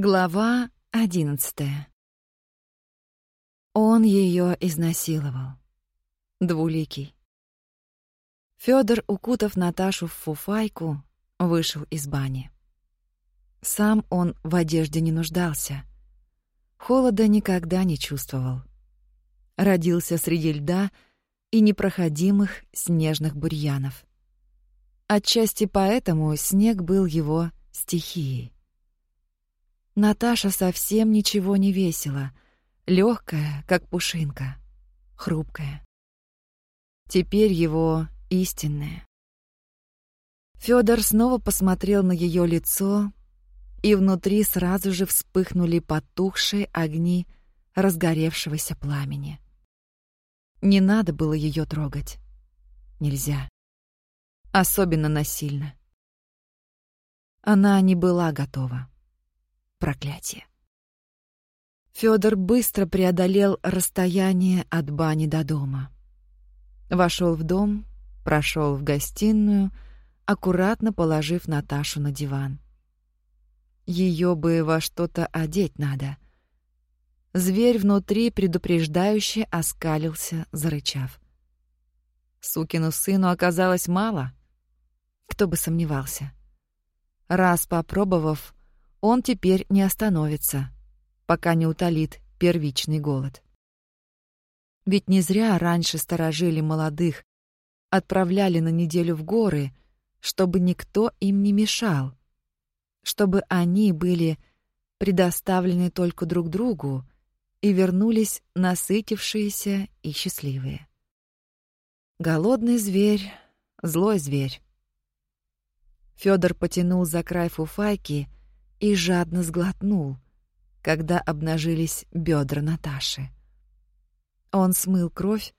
Глава одиннадцатая. Он ее изнасиловал. Двуликий. Фёдор, укутав Наташу в фуфайку, вышел из бани. Сам он в одежде не нуждался. Холода никогда не чувствовал. Родился среди льда и непроходимых снежных бурьянов. Отчасти поэтому снег был его стихией. Наташа совсем ничего не весила, легкая, как пушинка, хрупкая. Теперь его истинная. Фёдор снова посмотрел на ее лицо, и внутри сразу же вспыхнули потухшие огни разгоревшегося пламени. Не надо было ее трогать. Нельзя. Особенно насильно. Она не была готова. Проклятие. Фёдор быстро преодолел расстояние от бани до дома. Вошел в дом, прошел в гостиную, аккуратно положив Наташу на диван. Ее бы во что-то одеть надо. Зверь внутри предупреждающе оскалился, зарычав. Сукину сыну оказалось мало. Кто бы сомневался. Раз попробовав, он теперь не остановится, пока не утолит первичный голод. Ведь не зря раньше сторожили молодых, отправляли на неделю в горы, чтобы никто им не мешал, чтобы они были предоставлены только друг другу и вернулись насытившиеся и счастливые. Голодный зверь, злой зверь. Фёдор потянул за край фуфайки и жадно сглотнул, когда обнажились бедра Наташи. Он смыл кровь,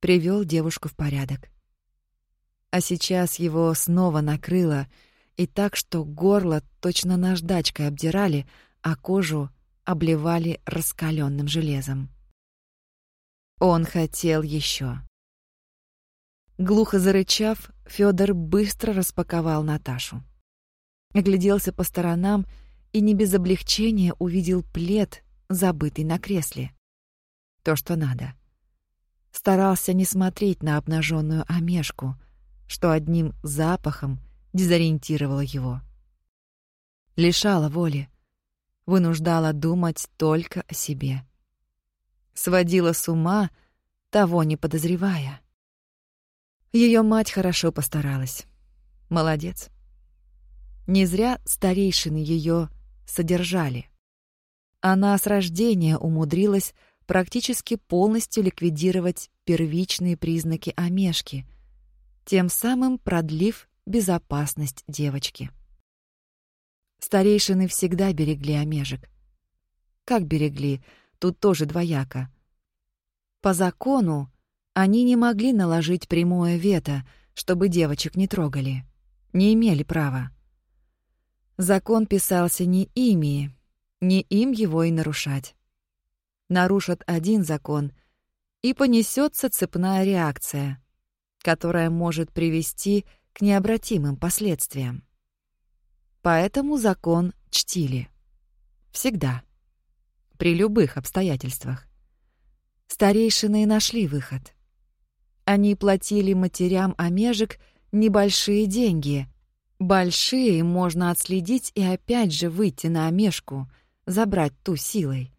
привел девушку в порядок. А сейчас его снова накрыло, и так, что горло точно наждачкой обдирали, а кожу обливали раскаленным железом. Он хотел еще. Глухо зарычав, Федор быстро распаковал Наташу. Огляделся по сторонам и не без облегчения увидел плед, забытый на кресле. То, что надо. Старался не смотреть на обнаженную омешку, что одним запахом дезориентировало его. Лишала воли, вынуждала думать только о себе. Сводила с ума, того не подозревая. Ее мать хорошо постаралась. Молодец. Не зря старейшины ее содержали. Она с рождения умудрилась практически полностью ликвидировать первичные признаки омешки, тем самым продлив безопасность девочки. Старейшины всегда берегли омежек. Как берегли, тут тоже двояко. По закону они не могли наложить прямое вето, чтобы девочек не трогали. Не имели права. Закон писался не ими, не им его и нарушать. Нарушат один закон, и понесется цепная реакция, которая может привести к необратимым последствиям. Поэтому закон чтили. Всегда. При любых обстоятельствах. Старейшины нашли выход. Они платили матерям омежек небольшие деньги — Большие можно отследить и опять же выйти на омешку, забрать ту силой.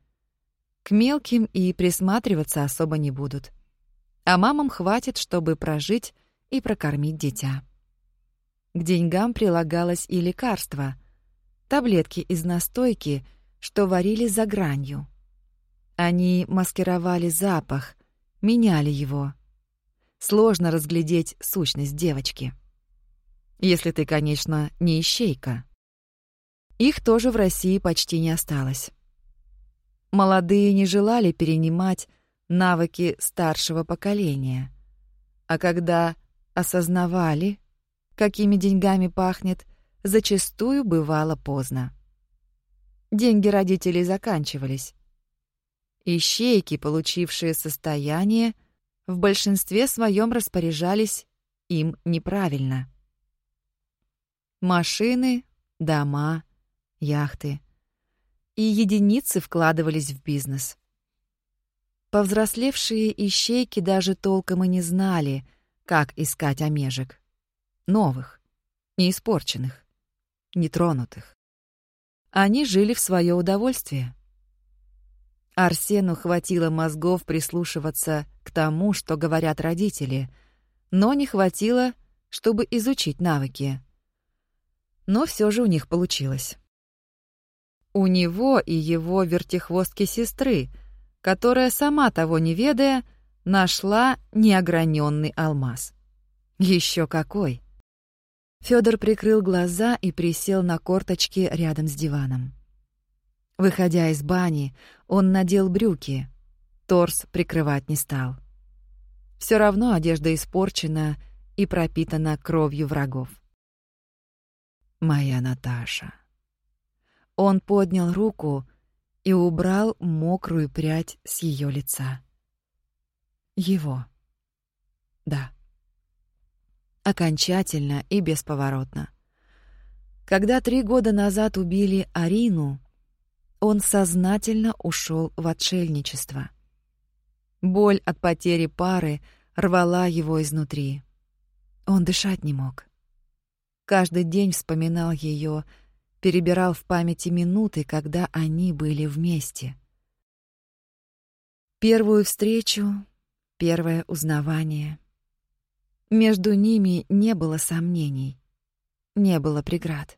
К мелким и присматриваться особо не будут. А мамам хватит, чтобы прожить и прокормить дитя. К деньгам прилагалось и лекарство, таблетки из настойки, что варили за гранью. Они маскировали запах, меняли его. Сложно разглядеть сущность девочки. Если ты, конечно, не ищейка. Их тоже в России почти не осталось. Молодые не желали перенимать навыки старшего поколения. А когда осознавали, какими деньгами пахнет, зачастую бывало поздно. Деньги родителей заканчивались. Ищейки, получившие состояние, в большинстве своем распоряжались им неправильно. Машины, дома, яхты. и единицы вкладывались в бизнес. Повзрослевшие ищейки даже толком и не знали, как искать омежек. Новых, не испорченных, нетронутых. Они жили в свое удовольствие. Арсену хватило мозгов прислушиваться к тому, что говорят родители, но не хватило, чтобы изучить навыки. Но все же у них получилось. У него и его вертихвостки сестры — которая, сама того не ведая, нашла неограненный алмаз. Еще какой! Федор прикрыл глаза и присел на корточки рядом с диваном. Выходя из бани, он надел брюки, торс прикрывать не стал. Все равно одежда испорчена и пропитана кровью врагов. «Моя Наташа». Он поднял руку, и убрал мокрую прядь с ее лица. Его. Да. Окончательно и бесповоротно. Когда три года назад убили Арину, он сознательно ушел в отшельничество. Боль от потери пары рвала его изнутри. Он дышать не мог. Каждый день вспоминал ее перебирал в памяти минуты, когда они были вместе. Первую встречу, первое узнавание. Между ними не было сомнений, не было преград.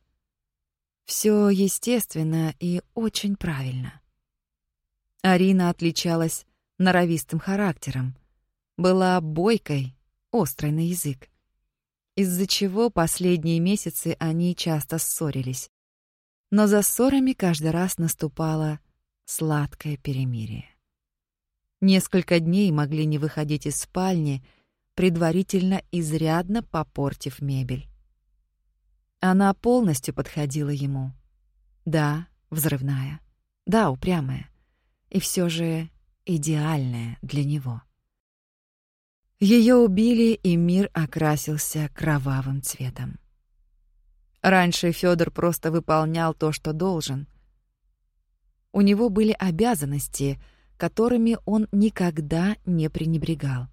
Все естественно и очень правильно. Арина отличалась норовистым характером, была бойкой, острой на язык, из-за чего последние месяцы они часто ссорились но за ссорами каждый раз наступало сладкое перемирие. Несколько дней могли не выходить из спальни, предварительно изрядно попортив мебель. Она полностью подходила ему. Да, взрывная. Да, упрямая. И все же идеальная для него. Ее убили, и мир окрасился кровавым цветом. Раньше Федор просто выполнял то, что должен. У него были обязанности, которыми он никогда не пренебрегал.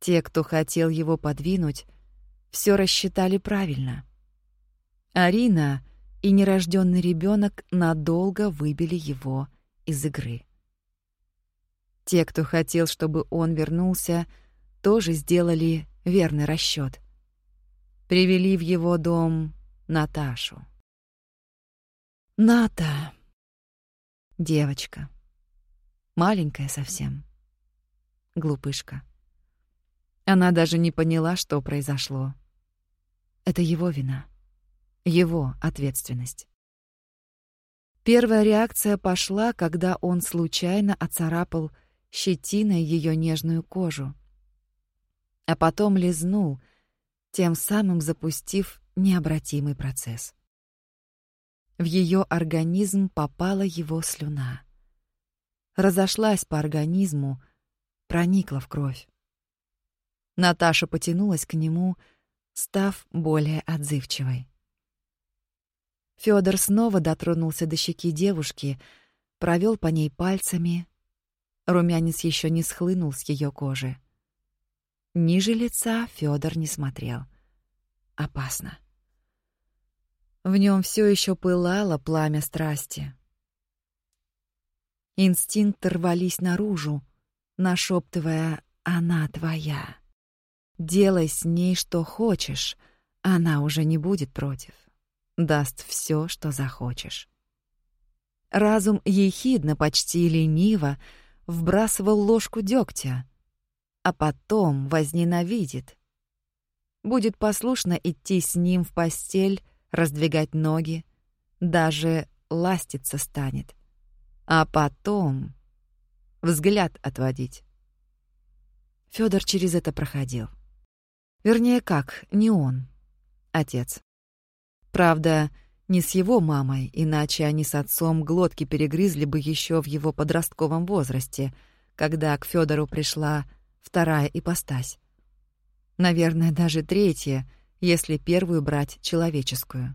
Те, кто хотел его подвинуть, все рассчитали правильно. Арина и нерожденный ребенок надолго выбили его из игры. Те, кто хотел, чтобы он вернулся, тоже сделали верный расчет привели в его дом Наташу. Ната. Девочка. Маленькая совсем. Глупышка. Она даже не поняла, что произошло. Это его вина. Его ответственность. Первая реакция пошла, когда он случайно оцарапал щетиной ее нежную кожу. А потом лизнул — тем самым запустив необратимый процесс. В ее организм попала его слюна. Разошлась по организму, проникла в кровь. Наташа потянулась к нему, став более отзывчивой. Фёдор снова дотронулся до щеки девушки, провел по ней пальцами. Румянец еще не схлынул с ее кожи. Ниже лица Федор не смотрел. Опасно. В нем все еще пылало пламя страсти. Инстинкты рвались наружу, нашептывая «Она твоя». Делай с ней что хочешь, она уже не будет против. Даст все, что захочешь. Разум ехидно, почти лениво, вбрасывал ложку дегтя — а потом возненавидит. Будет послушно идти с ним в постель, раздвигать ноги, даже ластиться станет. А потом взгляд отводить. Фёдор через это проходил. Вернее, как, не он, отец. Правда, не с его мамой, иначе они с отцом глотки перегрызли бы еще в его подростковом возрасте, когда к Фёдору пришла вторая ипостась. Наверное, даже третья, если первую брать человеческую.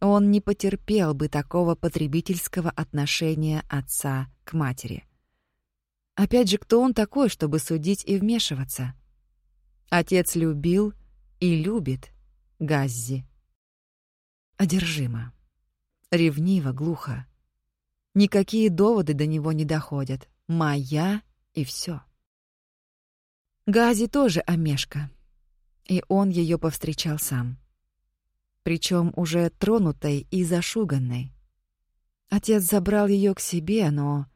Он не потерпел бы такого потребительского отношения отца к матери. Опять же, кто он такой, чтобы судить и вмешиваться? Отец любил и любит Газзи. Одержимо. Ревниво, глухо. Никакие доводы до него не доходят. Моя и все. Гази тоже Амешка. И он ее повстречал сам. Причем уже тронутой и зашуганной. Отец забрал ее к себе, но...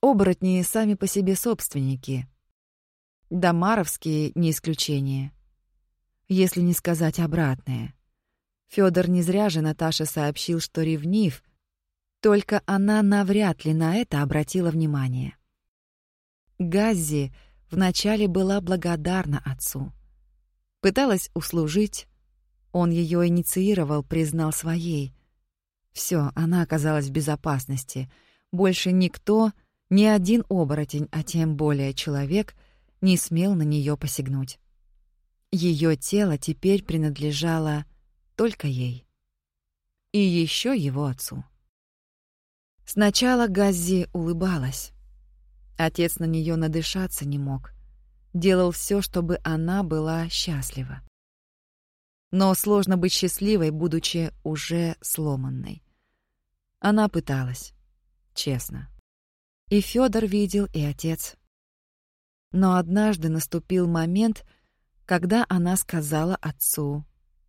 Оборотни сами по себе собственники. Домаровские — не исключение. Если не сказать обратное. Фёдор не зря же Наташе сообщил, что ревнив, только она навряд ли на это обратила внимание. Газзи вначале была благодарна отцу. Пыталась услужить. Он ее инициировал, признал своей. Все, она оказалась в безопасности. Больше никто, ни один оборотень, а тем более человек, не смел на нее посягнуть. Ее тело теперь принадлежало только ей. И еще его отцу. Сначала Газзи улыбалась. Отец на нее надышаться не мог. Делал все, чтобы она была счастлива. Но сложно быть счастливой, будучи уже сломанной. Она пыталась. Честно. И Федор видел, и отец. Но однажды наступил момент, когда она сказала отцу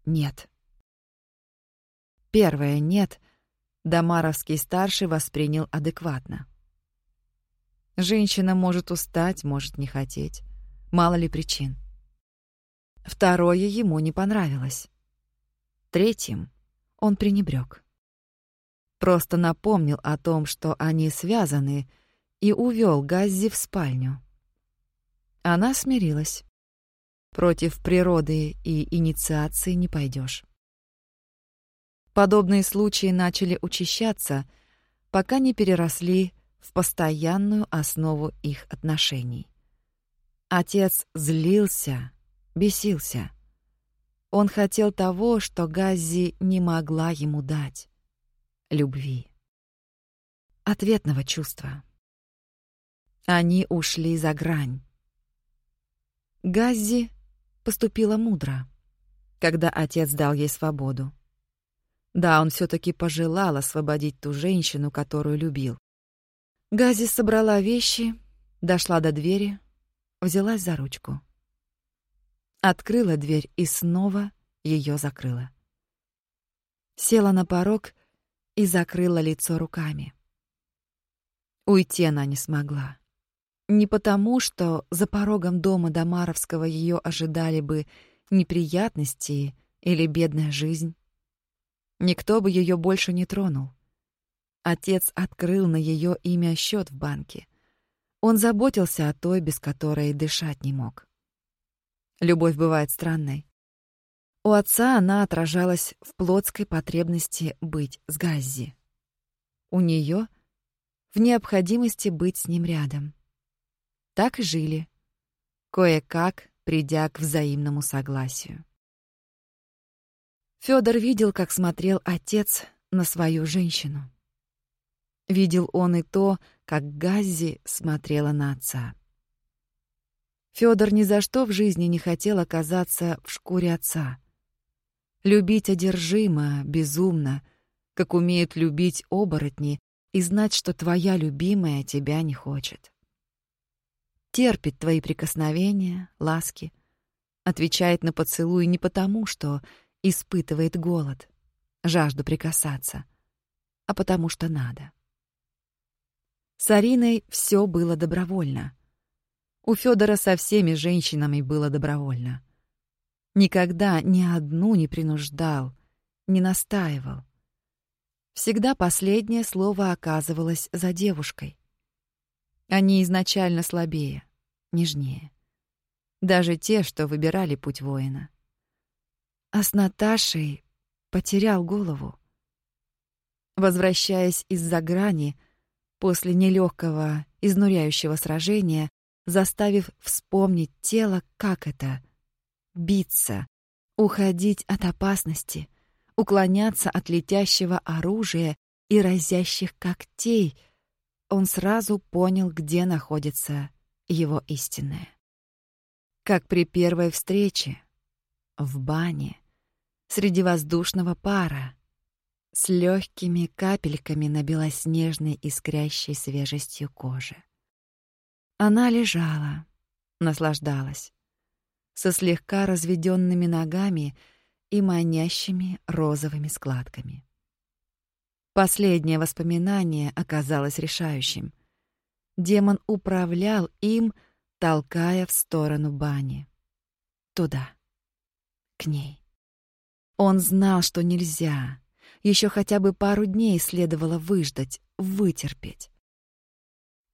«нет». Первое «нет» Дамаровский старший воспринял адекватно. Женщина может устать, может не хотеть. Мало ли причин. Второе ему не понравилось. Третьим он пренебрег. Просто напомнил о том, что они связаны, и увел Газзи в спальню. Она смирилась. Против природы и инициации не пойдешь. Подобные случаи начали учащаться, пока не переросли в постоянную основу их отношений. Отец злился, бесился. Он хотел того, что Газзи не могла ему дать — любви. Ответного чувства. Они ушли за грань. Газзи поступила мудро, когда отец дал ей свободу. Да, он все таки пожелал освободить ту женщину, которую любил. Гази собрала вещи, дошла до двери, взялась за ручку. Открыла дверь и снова ее закрыла. Села на порог и закрыла лицо руками. Уйти она не смогла. Не потому, что за порогом дома Домаровского ее ожидали бы неприятности или бедная жизнь. Никто бы ее больше не тронул. Отец открыл на ее имя счет в банке. Он заботился о той, без которой дышать не мог. Любовь бывает странной. У отца она отражалась в плотской потребности быть с Газзи. У нее в необходимости быть с ним рядом. Так и жили, кое-как придя к взаимному согласию. Фёдор видел, как смотрел отец на свою женщину. Видел он и то, как Газзи смотрела на отца. Фёдор ни за что в жизни не хотел оказаться в шкуре отца. Любить одержимо, безумно, как умеют любить оборотни, и знать, что твоя любимая тебя не хочет терпит твои прикосновения, ласки, отвечает на поцелуй не потому, что испытывает голод, жажду прикасаться, а потому что надо. С Ариной все было добровольно. У Федора со всеми женщинами было добровольно. Никогда ни одну не принуждал, не настаивал. Всегда последнее слово оказывалось за девушкой. Они изначально слабее, нежнее. Даже те, что выбирали путь воина. А с Наташей потерял голову. Возвращаясь из-за грани, после нелегкого, изнуряющего сражения, заставив вспомнить тело, как это — биться, уходить от опасности, уклоняться от летящего оружия и разящих когтей, он сразу понял, где находится его истинное. Как при первой встрече, в бане, среди воздушного пара, с легкими капельками на белоснежной искрящей свежестью кожи. Она лежала, наслаждалась, со слегка разведенными ногами и манящими розовыми складками. Последнее воспоминание оказалось решающим. Демон управлял им, толкая в сторону бани. Туда. К ней. Он знал, что нельзя. Еще хотя бы пару дней следовало выждать, вытерпеть.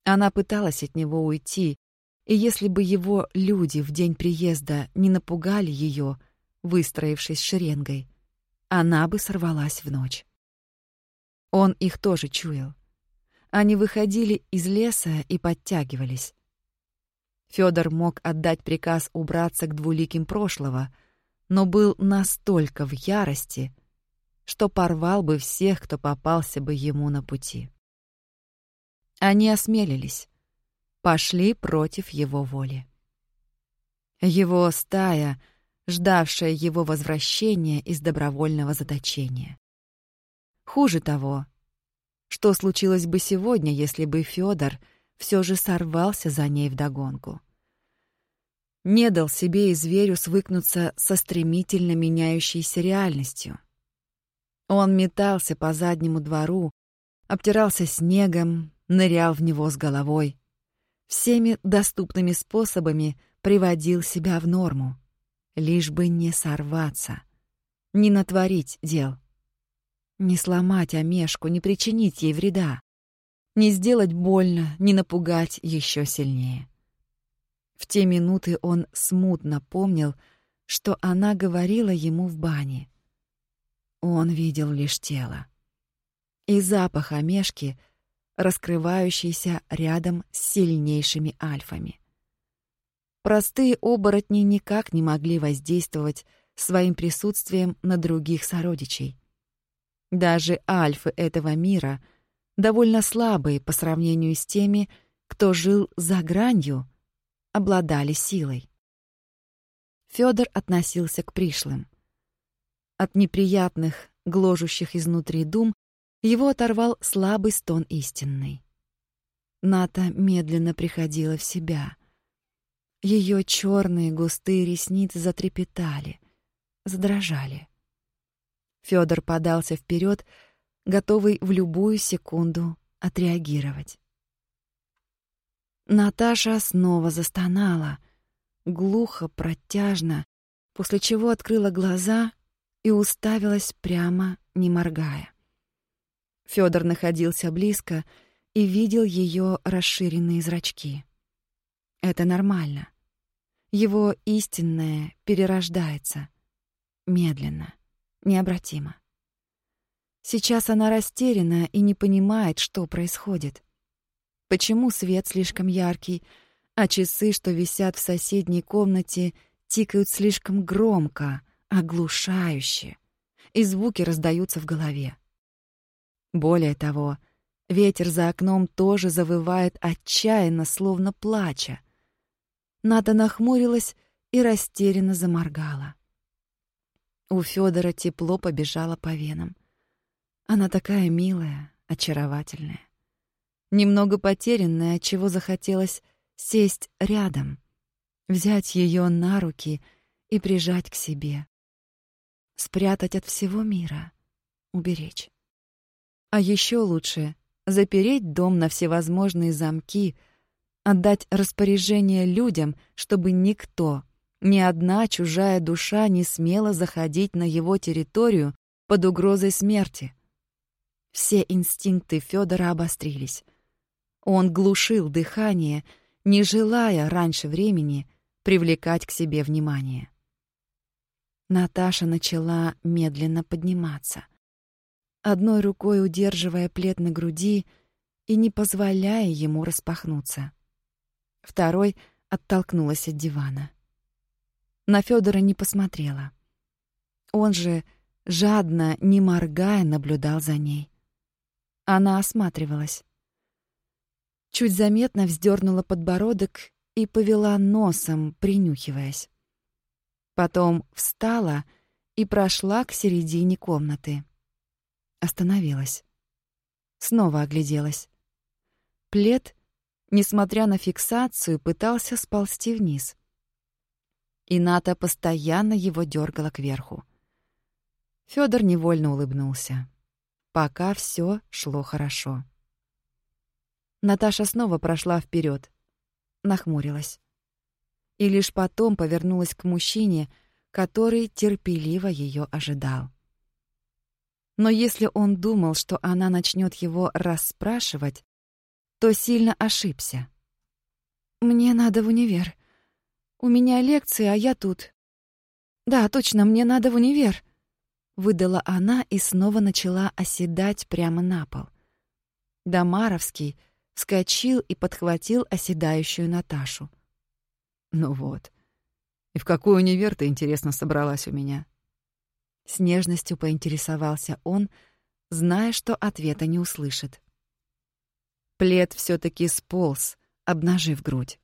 Она пыталась от него уйти, и если бы его люди в день приезда не напугали ее, выстроившись шеренгой, она бы сорвалась в ночь. Он их тоже чуял. Они выходили из леса и подтягивались. Фёдор мог отдать приказ убраться к двуликим прошлого, но был настолько в ярости, что порвал бы всех, кто попался бы ему на пути. Они осмелились, пошли против его воли. Его стая, ждавшая его возвращения из добровольного заточения. Хуже того, что случилось бы сегодня, если бы Фёдор все же сорвался за ней вдогонку? Не дал себе и зверю свыкнуться со стремительно меняющейся реальностью. Он метался по заднему двору, обтирался снегом, нырял в него с головой, всеми доступными способами приводил себя в норму, лишь бы не сорваться, не натворить дел, не сломать омешку, не причинить ей вреда, не сделать больно, не напугать еще сильнее. В те минуты он смутно помнил, что она говорила ему в бане. Он видел лишь тело. И запах омешки — раскрывающийся рядом с сильнейшими альфами. Простые оборотни никак не могли воздействовать своим присутствием на других сородичей. Даже альфы этого мира, довольно слабые по сравнению с теми, кто жил за гранью, обладали силой. Фёдор относился к пришлым. От неприятных, гложущих изнутри дум его оторвал слабый стон истинный. Ната медленно приходила в себя. Ее черные густые ресницы затрепетали, задрожали. Федор подался вперед, готовый в любую секунду отреагировать. Наташа снова застонала, глухо, протяжно, после чего открыла глаза и уставилась прямо, не моргая. Фёдор находился близко и видел её расширенные зрачки. Это нормально. Его истинное перерождается. Медленно, необратимо. Сейчас она растеряна и не понимает, что происходит. Почему свет слишком яркий, а часы, что висят в соседней комнате, тикают слишком громко, оглушающе, и звуки раздаются в голове. Более того, ветер за окном тоже завывает отчаянно, словно плача. Ната нахмурилась и растерянно заморгала. У Федора тепло побежало по венам. Она такая милая, очаровательная. Немного потерянная, от чего захотелось сесть рядом, взять ее на руки и прижать к себе. Спрятать от всего мира, уберечь. А еще лучше запереть дом на всевозможные замки, отдать распоряжение людям, чтобы никто, ни одна чужая душа не смела заходить на его территорию под угрозой смерти. Все инстинкты Федора обострились. Он глушил дыхание, не желая раньше времени привлекать к себе внимание. Наташа начала медленно подниматься — одной рукой удерживая плед на груди и не позволяя ему распахнуться. Второй оттолкнулась от дивана. На Федора не посмотрела. Он же, жадно, не моргая, наблюдал за ней. Она осматривалась. Чуть заметно вздернула подбородок и повела носом, принюхиваясь. Потом встала и прошла к середине комнаты. Остановилась. Снова огляделась. Плед, несмотря на фиксацию, пытался сползти вниз. И Ната постоянно его дергала кверху. Фёдор невольно улыбнулся. Пока все шло хорошо. Наташа снова прошла вперед, нахмурилась. И лишь потом повернулась к мужчине, который терпеливо ее ожидал. Но если он думал, что она начнет его расспрашивать, то сильно ошибся. «Мне надо в универ. У меня лекции, а я тут». «Да, точно, мне надо в универ», — выдала она и снова начала оседать прямо на пол. Домаровский вскочил и подхватил оседающую Наташу. «Ну вот. И в какой универ ты, интересно, собралась у меня?» С нежностью поинтересовался он, зная, что ответа не услышит. Плед все таки сполз, обнажив грудь.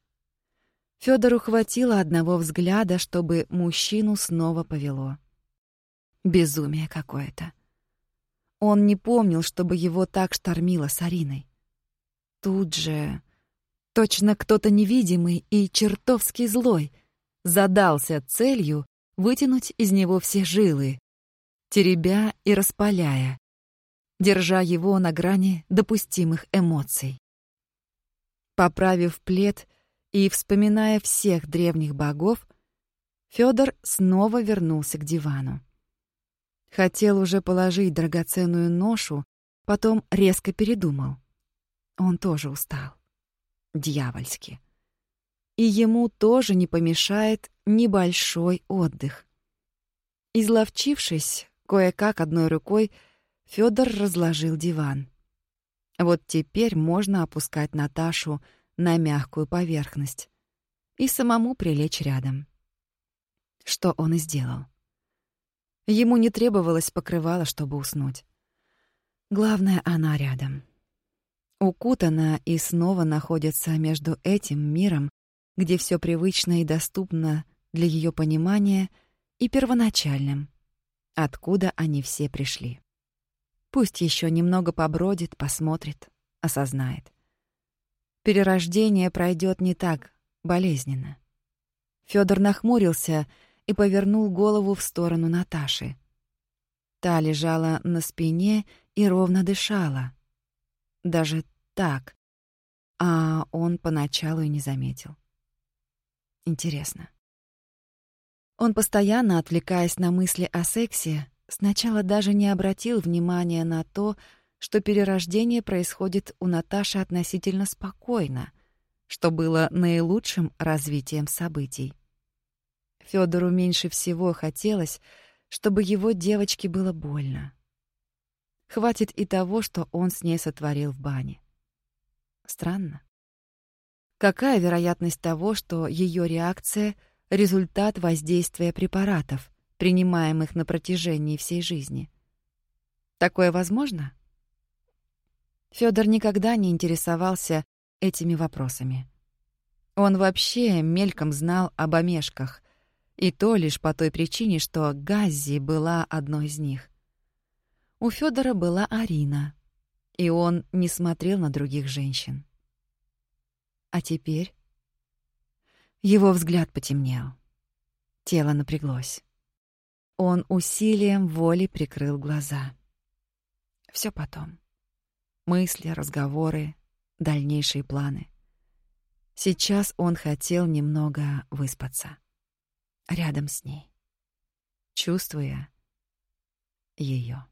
Фёдору хватило одного взгляда, чтобы мужчину снова повело. Безумие какое-то. Он не помнил, чтобы его так штормило с Ариной. Тут же точно кто-то невидимый и чертовски злой задался целью вытянуть из него все жилы, теребя и распаляя, держа его на грани допустимых эмоций. Поправив плед и вспоминая всех древних богов, Фёдор снова вернулся к дивану. Хотел уже положить драгоценную ношу, потом резко передумал. Он тоже устал. Дьявольски. И ему тоже не помешает небольшой отдых. Изловчившись, кое-как одной рукой Фёдор разложил диван. Вот теперь можно опускать Наташу на мягкую поверхность и самому прилечь рядом. Что он и сделал. Ему не требовалось покрывало, чтобы уснуть. Главное, она рядом. Укутана и снова находится между этим миром, где все привычно и доступно для ее понимания, и первоначальным, откуда они все пришли. Пусть еще немного побродит, посмотрит, осознает. Перерождение пройдет не так болезненно. Федор нахмурился и повернул голову в сторону Наташи. Та лежала на спине и ровно дышала. Даже так. А он поначалу и не заметил. Интересно. Он постоянно, отвлекаясь на мысли о сексе, Сначала даже не обратил внимания на то, что перерождение происходит у Наташи относительно спокойно, что было наилучшим развитием событий. Фёдору меньше всего хотелось, чтобы его девочке было больно. Хватит и того, что он с ней сотворил в бане. Странно. Какая вероятность того, что ее реакция — результат воздействия препаратов, принимаемых на протяжении всей жизни. Такое возможно? Фёдор никогда не интересовался этими вопросами. Он вообще мельком знал об омешках, и то лишь по той причине, что Газзи была одной из них. У Фёдора была Арина, и он не смотрел на других женщин. А теперь его взгляд потемнел. Тело напряглось. Он усилием воли прикрыл глаза. Все потом. Мысли, разговоры, дальнейшие планы. Сейчас он хотел немного выспаться. Рядом с ней. Чувствуя ее.